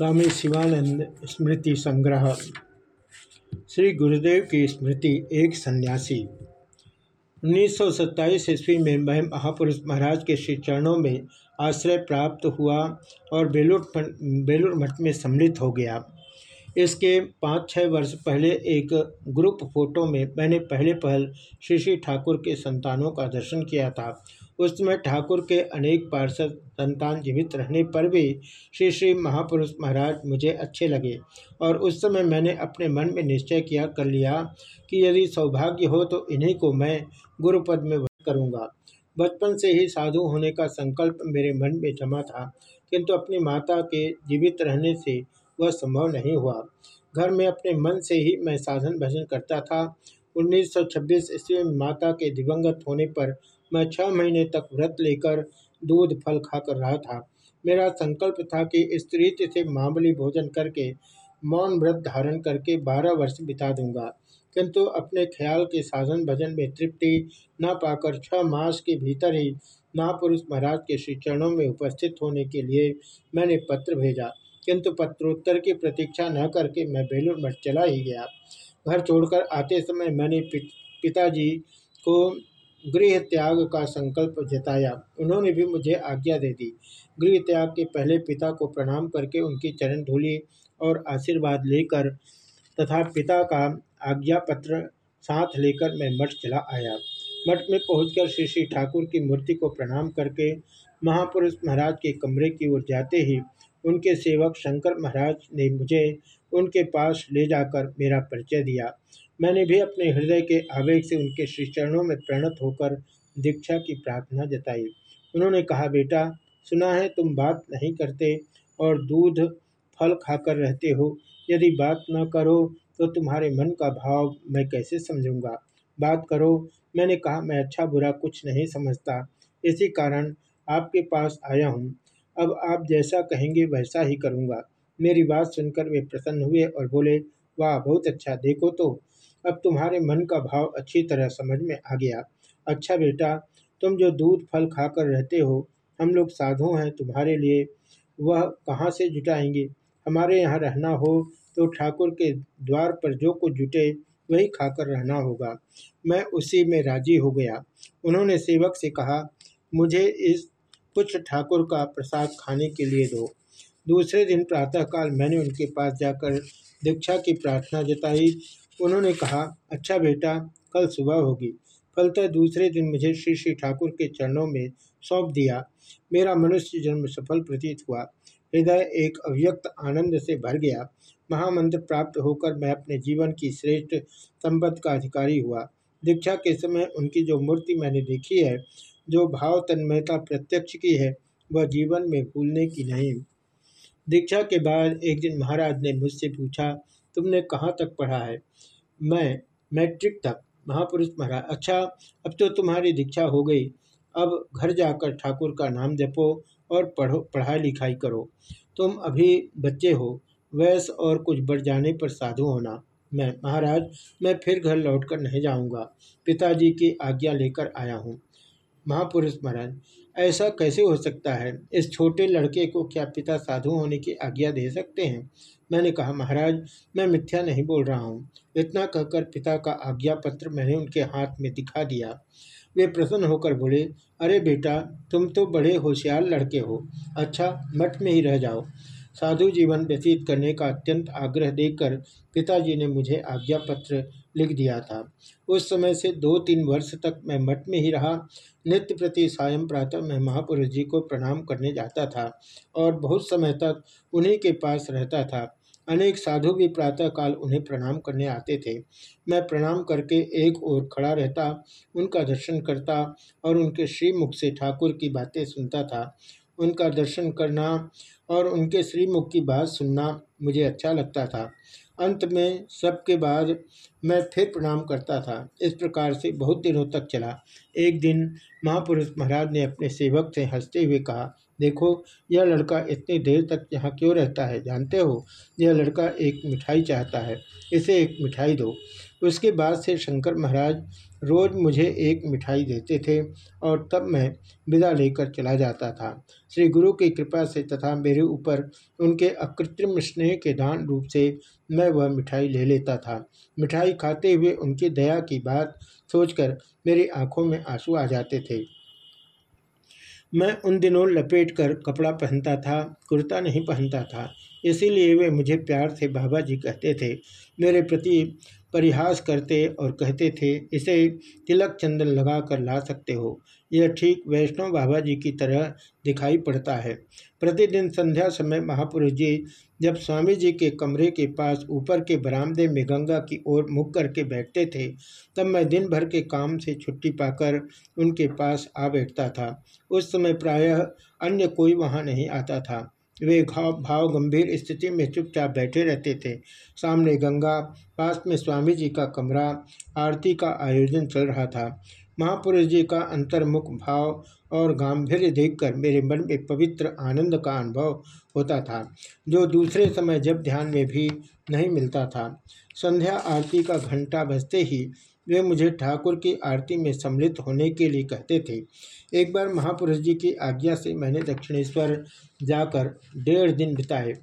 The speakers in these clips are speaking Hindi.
स्वामी शिवानंद स्मृति संग्रह। श्री गुरुदेव की स्मृति एक सन्यासी। उन्नीस सौ सत्ताईस ईस्वी में मैं महापुरुष महाराज के श्री चरणों में आश्रय प्राप्त हुआ और बेलूर बेलूर मठ में सम्मिलित हो गया। इसके पाँच छः वर्ष पहले एक ग्रुप फ़ोटो में मैंने पहले पहल श्री श्री ठाकुर के संतानों का दर्शन किया था। उस समय ठाकुर के अनेक पार्षद संतान जीवित रहने पर भी श्री श्री महापुरुष महाराज मुझे अच्छे लगे और उस समय मैंने अपने मन में निश्चय किया, कर लिया कि यदि सौभाग्य हो तो इन्हीं को मैं गुरुपद में करूँगा। बचपन से ही साधु होने का संकल्प मेरे मन में जमा था, किंतु अपनी माता के जीवित रहने से वह संभव नहीं हुआ। घर में अपने मन से ही मैं साधन भजन करता था। 1926 ईस्वी में माता के दिवंगत होने पर मैं छः महीने तक व्रत लेकर दूध फल खाकर रहा था। मेरा संकल्प था कि इस रीति से मामूली भोजन करके, मौन व्रत धारण करके बारह वर्ष बिता दूँगा। किंतु अपने ख्याल के साधन भजन में तृप्ति न पाकर छह मास के भीतर ही महापुरुष महाराज के श्री चरणों में उपस्थित होने के लिए मैंने पत्र भेजा। किंतु पत्रोत्तर की प्रतीक्षा न करके मैं बेलूर मठ चला ही गया। घर छोड़कर आते समय मैंने पिताजी को गृह त्याग का संकल्प जताया। उन्होंने भी मुझे आज्ञा दे दी। गृह त्याग के पहले पिता को प्रणाम करके उनकी चरण धूली और आशीर्वाद लेकर तथा पिता का आज्ञा पत्र साथ लेकर मैं मठ चला आया। मठ में पहुंचकर श्री श्री ठाकुर की मूर्ति को प्रणाम करके महापुरुष महाराज के कमरे की ओर जाते ही उनके सेवक शंकर महाराज ने मुझे उनके पास ले जाकर मेरा परिचय दिया। मैंने भी अपने हृदय के आवेग से उनके श्री चरणों में प्रणत होकर दीक्षा की प्रार्थना जताई। उन्होंने कहा, बेटा, सुना है तुम बात नहीं करते और दूध फल खाकर रहते हो। यदि बात न करो तो तुम्हारे मन का भाव मैं कैसे समझूँगा? बात करो। मैंने कहा, मैं अच्छा बुरा कुछ नहीं समझता। इसी कारण आपके पास आया हूँ। अब आप जैसा कहेंगे वैसा ही करूँगा। मेरी बात सुनकर वे प्रसन्न हुए और बोले, वाह, बहुत अच्छा। देखो तो अब तुम्हारे मन का भाव अच्छी तरह समझ में आ गया। अच्छा बेटा, तुम जो दूध फल खाकर रहते हो, हम लोग साधु हैं तुम्हारे लिए। वह कहाँ से जुटाएँगे? हमारे यहाँ रहना हो तो ठाकुर के द्वार पर जो कुछ जुटे, वही खाकर रहना होगा। मैं उसी में राज़ी हो गया। उन्होंने सेवक से कहा, मुझे इस कुछ ठाकुर का प्रसाद खाने के लिए दो। दूसरे दिन प्रातःकाल मैंने उनके पास जाकर दीक्षा की प्रार्थना जताई। उन्होंने कहा अच्छा बेटा, कल सुबह होगी। फलतः दूसरे दिन मुझे श्री श्री ठाकुर के चरणों में सौंप दिया। मेरा मनुष्य जन्म सफल प्रतीत हुआ। हृदय एक अव्यक्त आनंद से भर गया। महामंत्र प्राप्त होकर मैं अपने जीवन की श्रेष्ठ संपत्ति का अधिकारी हुआ। दीक्षा के समय उनकी जो मूर्ति मैंने देखी है, जो भाव तन्मयता प्रत्यक्ष की है, वह जीवन में भूलने की नहीं। दीक्षा के बाद एक दिन महाराज ने मुझसे पूछा, तुमने कहाँ तक पढ़ा है? मैं, मैट्रिक तक, महापुरुष महाराज। अच्छा अब तो तुम्हारी दीक्षा हो गई। अब घर जाकर ठाकुर का नाम जपो और पढ़ो, पढ़ाई लिखाई करो। तुम अभी बच्चे हो, वयस और कुछ बढ़ जाने पर साधु होना। मैं, महाराज, मैं फिर घर लौटकर नहीं जाऊँगा। पिताजी की आज्ञा लेकर आया हूँ। महापुरुष महाराज, ऐसा कैसे हो सकता है? इस छोटे लड़के को क्या पिता साधु होने की आज्ञा दे सकते हैं? मैंने कहा, महाराज, मैं मिथ्या नहीं बोल रहा हूँ। इतना कहकर पिता का आज्ञा पत्र मैंने उनके हाथ में दिखा दिया। वे प्रसन्न होकर बोले, अरे बेटा, तुम तो बड़े होशियार लड़के हो। अच्छा मठ में ही रह जाओ। साधु जीवन व्यतीत करने का अत्यंत आग्रह देकर पिताजी ने मुझे आज्ञा पत्र लिख दिया था। उस समय से दो तीन वर्ष तक मैं मठ में ही रहा। नित्य प्रति सायं प्रातः मैं महापुरुष जी को प्रणाम करने जाता था और बहुत समय तक उन्हीं के पास रहता था। अनेक साधु भी प्रातःकाल उन्हें प्रणाम करने आते थे। मैं प्रणाम करके एक ओर खड़ा रहता, उनका दर्शन करता और उनके श्रीमुख से ठाकुर की बातें सुनता था। उनका दर्शन करना और उनके श्रीमुख की बात सुनना मुझे अच्छा लगता था। अंत में सबके बाद मैं फिर प्रणाम करता था। इस प्रकार से बहुत दिनों तक चला। एक दिन महापुरुष महाराज ने अपने सेवक से हँसते हुए कहा, देखो, यह लड़का इतनी देर तक यहाँ क्यों रहता है? जानते हो? यह लड़का एक मिठाई चाहता है। इसे एक मिठाई दो। उसके बाद से शंकर महाराज रोज मुझे एक मिठाई देते थे और तब मैं विदा लेकर चला जाता था। श्री गुरु की कृपा से तथा मेरे ऊपर उनके अकृत्रिम स्नेह के दान रूप से मैं वह मिठाई ले लेता था। मिठाई खाते हुए उनकी दया की बात सोचकर मेरी आँखों में आँसू आ जाते थे। मैं उन दिनों लपेट कर कपड़ा पहनता था, कुर्ता नहीं पहनता था, इसीलिए वे मुझे प्यार से बाबा जी कहते थे। मेरे प्रति परिहास करते और कहते थे, इसे तिलक चंदन लगा कर ला सकते हो। यह ठीक वैष्णव बाबा जी की तरह दिखाई पड़ता है। प्रतिदिन संध्या समय महापुरुष जी जब स्वामी जी के कमरे के पास ऊपर के बरामदे में गंगा की ओर मुख करके बैठते थे, तब मैं दिन भर के काम से छुट्टी पाकर उनके पास आ बैठता था। उस समय प्रायः अन्य कोई वहाँ नहीं आता था। वे घाव भाव गंभीर स्थिति में चुपचाप बैठे रहते थे। सामने गंगा, पास में स्वामी जी का कमरा, आरती का आयोजन चल रहा था। महापुरुष जी का अंतर्मुख भाव और गांधीर्य देखकर मेरे मन में पवित्र आनंद का अनुभव होता था, जो दूसरे समय जब ध्यान में भी नहीं मिलता था। संध्या आरती का घंटा बजते ही वे मुझे ठाकुर की आरती में सम्मिलित होने के लिए कहते थे। एक बार महापुरुष जी की आज्ञा से मैंने दक्षिणेश्वर जाकर डेढ़ दिन बिताए।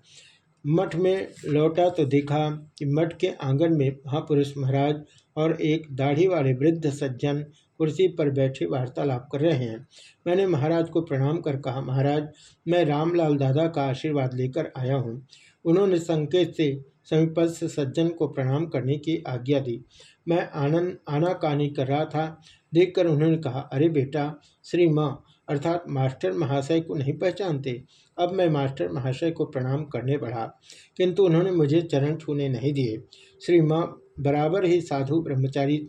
मठ में लौटा तो देखा कि मठ के आँगन में महापुरुष महाराज और एक दाढ़ी वाले वृद्ध सज्जन कुर्सी पर बैठे वार्तालाप कर रहे हैं। मैंने महाराज को प्रणाम कर कहा, महाराज, मैं रामलाल दादा का आशीर्वाद लेकर आया हूँ। उन्होंने संकेत से समीपस्थ सज्जन को प्रणाम करने की आज्ञा दी। मैं आनंद, आनाकानी कर रहा था। देखकर उन्होंने कहा, अरे बेटा श्री माँ अर्थात मास्टर महाशय को नहीं पहचानते। अब मैं मास्टर महाशय को प्रणाम करने बढ़ा, किंतु उन्होंने मुझे चरण छूने नहीं दिए। श्री माँ बराबर ही साधु ब्रह्मचारी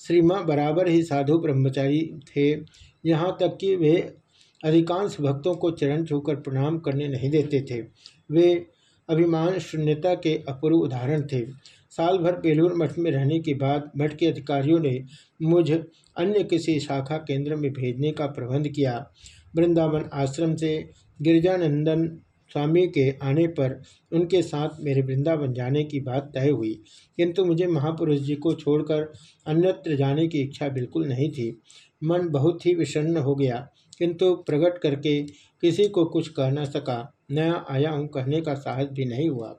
श्री माँ बराबर ही साधु ब्रह्मचारी थे। यहाँ तक कि वे अधिकांश भक्तों को चरण छूकर प्रणाम करने नहीं देते थे। वे अभिमान, शून्यता के अपूर्व उदाहरण थे। साल भर बेलूर मठ में रहने के बाद मठ के अधिकारियों ने मुझ अन्य किसी शाखा केंद्र में भेजने का प्रबंध किया। वृंदावन आश्रम से गिरजानंदन स्वामी के आने पर उनके साथ मेरे वृंदावन जाने की बात तय हुई, किंतु मुझे महापुरुष जी को छोड़कर अन्यत्र जाने की इच्छा बिल्कुल नहीं थी। मन बहुत ही विषन्न हो गया। किंतु प्रकट करके किसी को कुछ कह न सका नया आया हूँ कहने का साहस भी नहीं हुआ।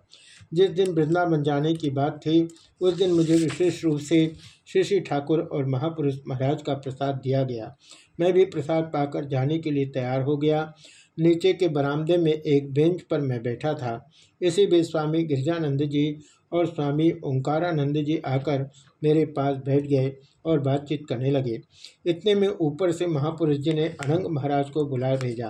जिस दिन वृंदावन जाने की बात थी, उस दिन मुझे विशेष रूप से श्री श्री ठाकुर और महापुरुष महाराज का प्रसाद दिया गया। मैं भी प्रसाद पाकर जाने के लिए तैयार हो गया। नीचे के बरामदे में एक बेंच पर मैं बैठा था। इसी बीच स्वामी गिरजानंद जी और स्वामी ओंकारानंद जी आकर मेरे पास बैठ गए और बातचीत करने लगे। इतने में ऊपर से महापुरुष जी ने अनंग महाराज को बुला भेजा।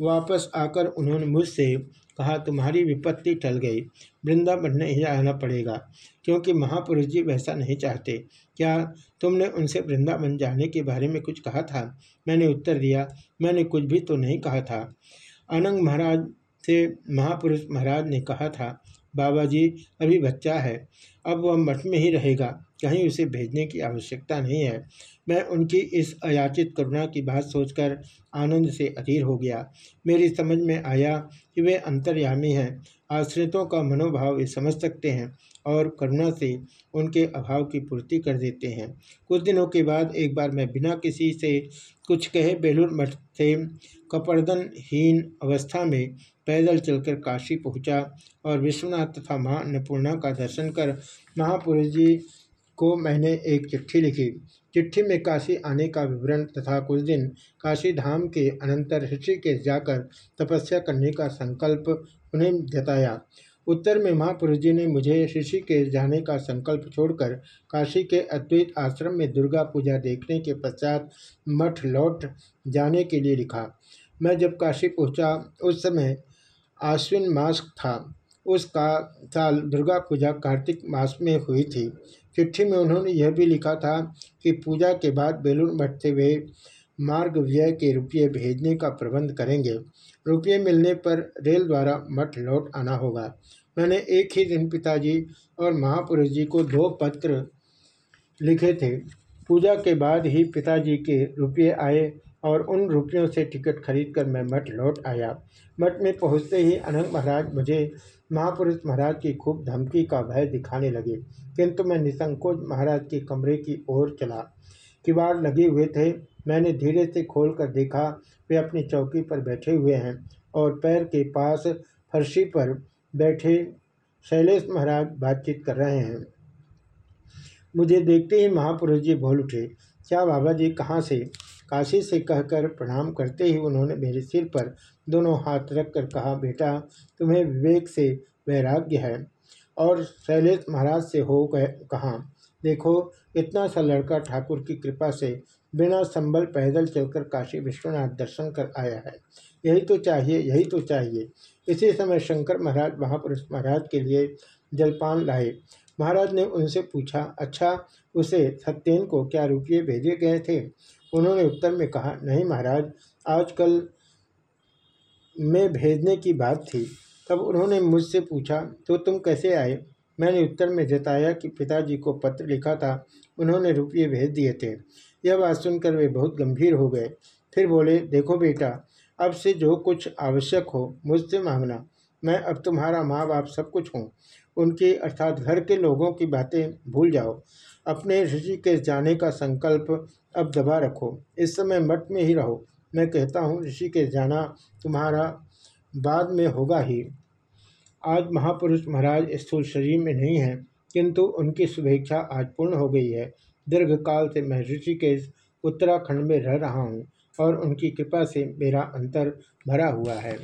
वापस आकर उन्होंने मुझसे कहा, तुम्हारी विपत्ति टल गई। वृंदावन नहीं आना पड़ेगा, क्योंकि महापुरुष जी वैसा नहीं चाहते। क्या तुमने उनसे वृंदावन जाने के बारे में कुछ कहा था? मैंने उत्तर दिया, मैंने कुछ भी तो नहीं कहा था। अनंग महाराज से महापुरुष महाराज ने कहा था, बाबा जी, अभी बच्चा है, अब वह मठ में ही रहेगा, कहीं उसे भेजने की आवश्यकता नहीं है। मैं उनकी इस अयाचित करुणा की बात सोचकर आनंद से अधीर हो गया। मेरी समझ में आया कि वे अंतर्यामी हैं, आश्रितों का मनोभाव वे समझ सकते हैं। और करुणा से उनके अभाव की पूर्ति कर देते हैं। कुछ दिनों के बाद एक बार मैं बिना किसी से कुछ कहे बेलूर मठ से कपड़दनहीन अवस्था में पैदल चलकर काशी पहुँचा और विश्वनाथ तथा माँ अन्नपूर्णा का दर्शन कर महापुरुष जी को मैंने एक चिट्ठी लिखी। चिट्ठी में काशी आने का विवरण तथा कुछ दिन काशी धाम के अनंतर ऋषिकेश जाकर तपस्या करने का संकल्प उन्हें जताया। उत्तर में महापुरुष जी ने मुझे ऋषिकेश जाने का संकल्प छोड़कर काशी के अद्वैत आश्रम में दुर्गा पूजा देखने के पश्चात मठ लौट जाने के लिए लिखा। मैं जब काशी पहुँचा, उस समय आश्विन मास था। उसका साल दुर्गा पूजा कार्तिक मास में हुई थी। चिट्ठी में उन्होंने यह भी लिखा था कि पूजा के बाद बेलूर मठ से वे मार्ग व्यय के रुपये भेजने का प्रबंध करेंगे। रुपये मिलने पर रेल द्वारा मठ लौट आना होगा। मैंने एक ही दिन पिताजी और महापुरुष जी को दो पत्र लिखे थे। पूजा के बाद ही पिताजी के रुपये आए और उन रुपयों से टिकट खरीदकर मैं मठ लौट आया। मठ में पहुँचते ही अनंग महाराज मुझे महापुरुष महाराज की खूब धमकी का भय दिखाने लगे, किंतु मैं निसंकोच महाराज के कमरे की ओर चला। किवाड़ लगे हुए थे। मैंने धीरे से खोलकर देखा, वे अपनी चौकी पर बैठे हुए हैं और पैर के पास फर्शी पर बैठे शैलेश महाराज बातचीत कर रहे हैं। मुझे देखते ही महापुरुष जी बोल उठे, क्या बाबा जी कहाँ से? काशी से कहकर प्रणाम करते ही उन्होंने मेरे सिर पर दोनों हाथ रखकर कहा, बेटा, तुम्हें विवेक से वैराग्य है और शैलेश महाराज से हो गए कहा? देखो, इतना सा लड़का ठाकुर की कृपा से बिना संबल पैदल चलकर काशी विश्वनाथ दर्शन कर आया है। यही तो चाहिए, यही तो चाहिए। इसी समय शंकर महाराज महापुरुष महाराज के लिए जलपान लाए। महाराज ने उनसे पूछा अच्छा उसे सत्येन को क्या रुपये भेजे गए थे? उन्होंने उत्तर में कहा, नहीं महाराज, आजकल में भेजने की बात थी। तब उन्होंने मुझसे पूछा तो तुम कैसे आए? मैंने उत्तर में जताया कि पिताजी को पत्र लिखा था, उन्होंने रुपये भेज दिए थे। यह बात सुनकर वे बहुत गंभीर हो गए। फिर बोले, देखो बेटा, अब से जो कुछ आवश्यक हो, मुझसे मांगना। मैं अब तुम्हारा माँ बाप सब कुछ हूँ। उनकी अर्थात घर के लोगों की बातें भूल जाओ। अपने ऋषि के जाने का संकल्प अब दबा रखो। इस समय मठ में ही रहो। मैं कहता हूँ, ऋषि के जाना तुम्हारा बाद में होगा ही। आज महापुरुष महाराज स्थूल शरीर में नहीं है, किंतु उनकी शुभेच्छा आज पूर्ण हो गई है। दीर्घकाल से मैं ऋषिकेश, उत्तराखंड में रह रहा हूँ और उनकी कृपा से मेरा अंतर भरा हुआ है।